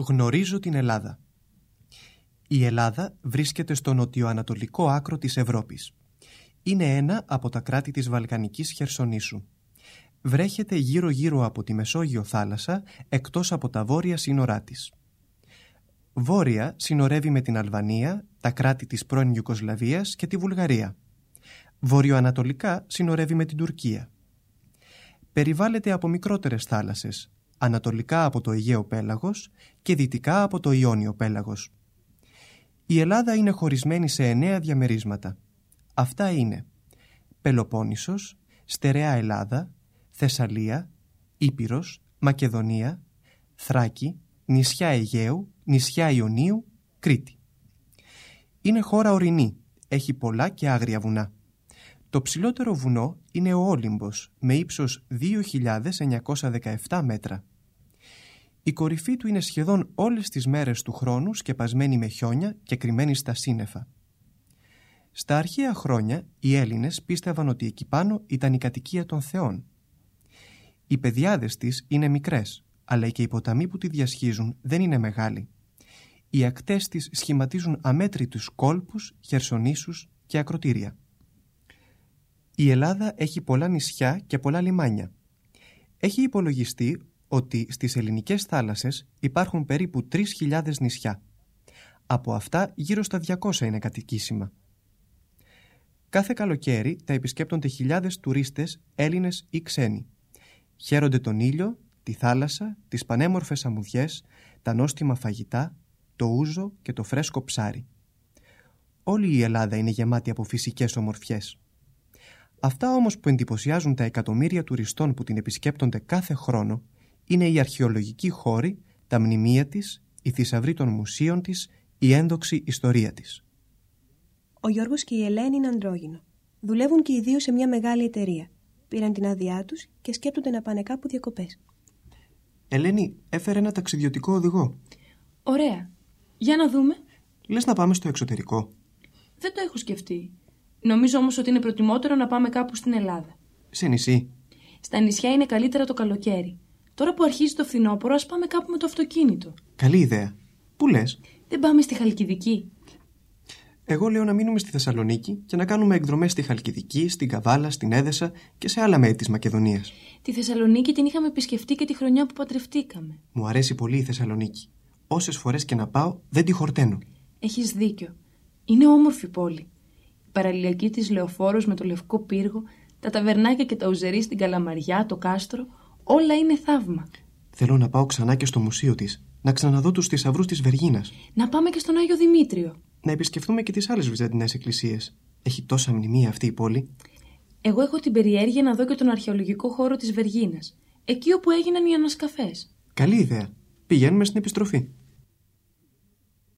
Γνωρίζω την Ελλάδα. Η Ελλάδα βρίσκεται στο νοτιοανατολικό άκρο της Ευρώπης. Είναι ένα από τα κράτη της Βαλκανικής Χερσονήσου. Βρέχεται γύρω-γύρω από τη Μεσόγειο θάλασσα, εκτός από τα βόρεια σύνορά της. Βόρεια συνορεύει με την Αλβανία, τα κράτη της πρώην Ιουκοσλαβίας και τη Βουλγαρία. Βορειοανατολικά συνορεύει με την Τουρκία. Περιβάλλεται από μικρότερες θάλασσες, ανατολικά από το Αιγαίο Πέλαγος και δυτικά από το Ιόνιο Πέλαγος. Η Ελλάδα είναι χωρισμένη σε εννέα διαμερίσματα. Αυτά είναι Πελοπόννησος, Στερεά Ελλάδα, Θεσσαλία, Ήπειρος, Μακεδονία, Θράκη, νησιά Αιγαίου, νησιά Ιωνίου, Κρήτη. Είναι χώρα ορεινή, έχει πολλά και άγρια βουνά. Το ψηλότερο βουνό είναι ο Όλυμπος με ύψος 2.917 μέτρα. Η κορυφή του είναι σχεδόν όλες τις μέρες του χρόνου σκεπασμένη με χιόνια και κρυμμένη στα σύννεφα. Στα αρχαία χρόνια οι Έλληνες πίστευαν ότι εκεί πάνω ήταν η κατοικία των θεών. Οι πεδιάδες της είναι μικρές, αλλά και οι ποταμοί που τη διασχίζουν δεν είναι μεγάλοι. Οι ακτές της σχηματίζουν αμέτρητους κόλπους, χερσονήσους και ακροτήρια. Η Ελλάδα έχει πολλά νησιά και πολλά λιμάνια. Έχει υπολογιστεί ότι στις ελληνικές θάλασσες υπάρχουν περίπου 3.000 νησιά. Από αυτά γύρω στα 200 είναι κατοικήσιμα. Κάθε καλοκαίρι τα επισκέπτονται χιλιάδες τουρίστες, Έλληνες ή ξένοι. Χαίρονται τον ήλιο, τη θάλασσα, τις πανέμορφες αμμουδιές, τα νόστιμα φαγητά, το ούζο και το φρέσκο ψάρι. Όλη η Ελλάδα είναι γεμάτη από φυσικές ομορφιές. Αυτά όμως που εντυπωσιάζουν τα εκατομμύρια τουριστών που την επισκέπτονται κάθε χρόνο είναι οι αρχαιολογικοί χώροι, τα μνημεία της, η θησαυρή των μουσείων της, η ένδοξη ιστορία της. Ο Γιώργος και η Ελένη είναι αντρόγυνο. Δουλεύουν και οι δύο σε μια μεγάλη εταιρεία. Πήραν την άδειά τους και σκέπτονται να πάνε κάπου διακοπές. Ελένη, έφερε ένα ταξιδιωτικό οδηγό. Ωραία. Για να δούμε. Λες να πάμε στο εξωτερικό. Δεν το έχω σκεφτεί. Νομίζω όμως ότι είναι προτιμότερο να πάμε κάπου στην Ελλάδα. Σε νησί. Στα νησιά είναι καλύτερα το καλοκαίρι. Τώρα που αρχίζει το φθινόπωρο, ας πάμε κάπου με το αυτοκίνητο. Καλή ιδέα. Πού λες; Δεν πάμε στη Χαλκιδική. Εγώ λέω να μείνουμε στη Θεσσαλονίκη και να κάνουμε εκδρομές στη Χαλκιδική, στην Καβάλα, στην Έδεσα και σε άλλα μέρη της Μακεδονίας. Τη Θεσσαλονίκη την είχαμε επισκεφτεί και τη χρονιά που παντρευτήκαμε. Μου αρέσει πολύ η Θεσσαλονίκη. Όσες φορές και να πάω, δεν τη χορταίνω. Έχεις δίκιο. Είναι όμορφη πόλη. Η παραλιακή της λεωφόρος με το λευκό πύργο, τα ταβερνάκια και τα ουζερί στην Καλαμαριά, το κάστρο, όλα είναι θαύμα. Θέλω να πάω ξανά και στο μουσείο της, να ξαναδώ τους θησαυρούς της Βεργίνας. Να πάμε και στον Άγιο Δημήτριο. Να επισκεφθούμε και τις άλλες βυζαντινές εκκλησίες. Έχει τόσα μνημεία αυτή η πόλη. Εγώ έχω την περιέργεια να δω και τον αρχαιολογικό χώρο της Βεργίνας, εκεί όπου έγιναν οι ανασκαφές. Καλή ιδέα. Πηγαίνουμε στην επιστροφή.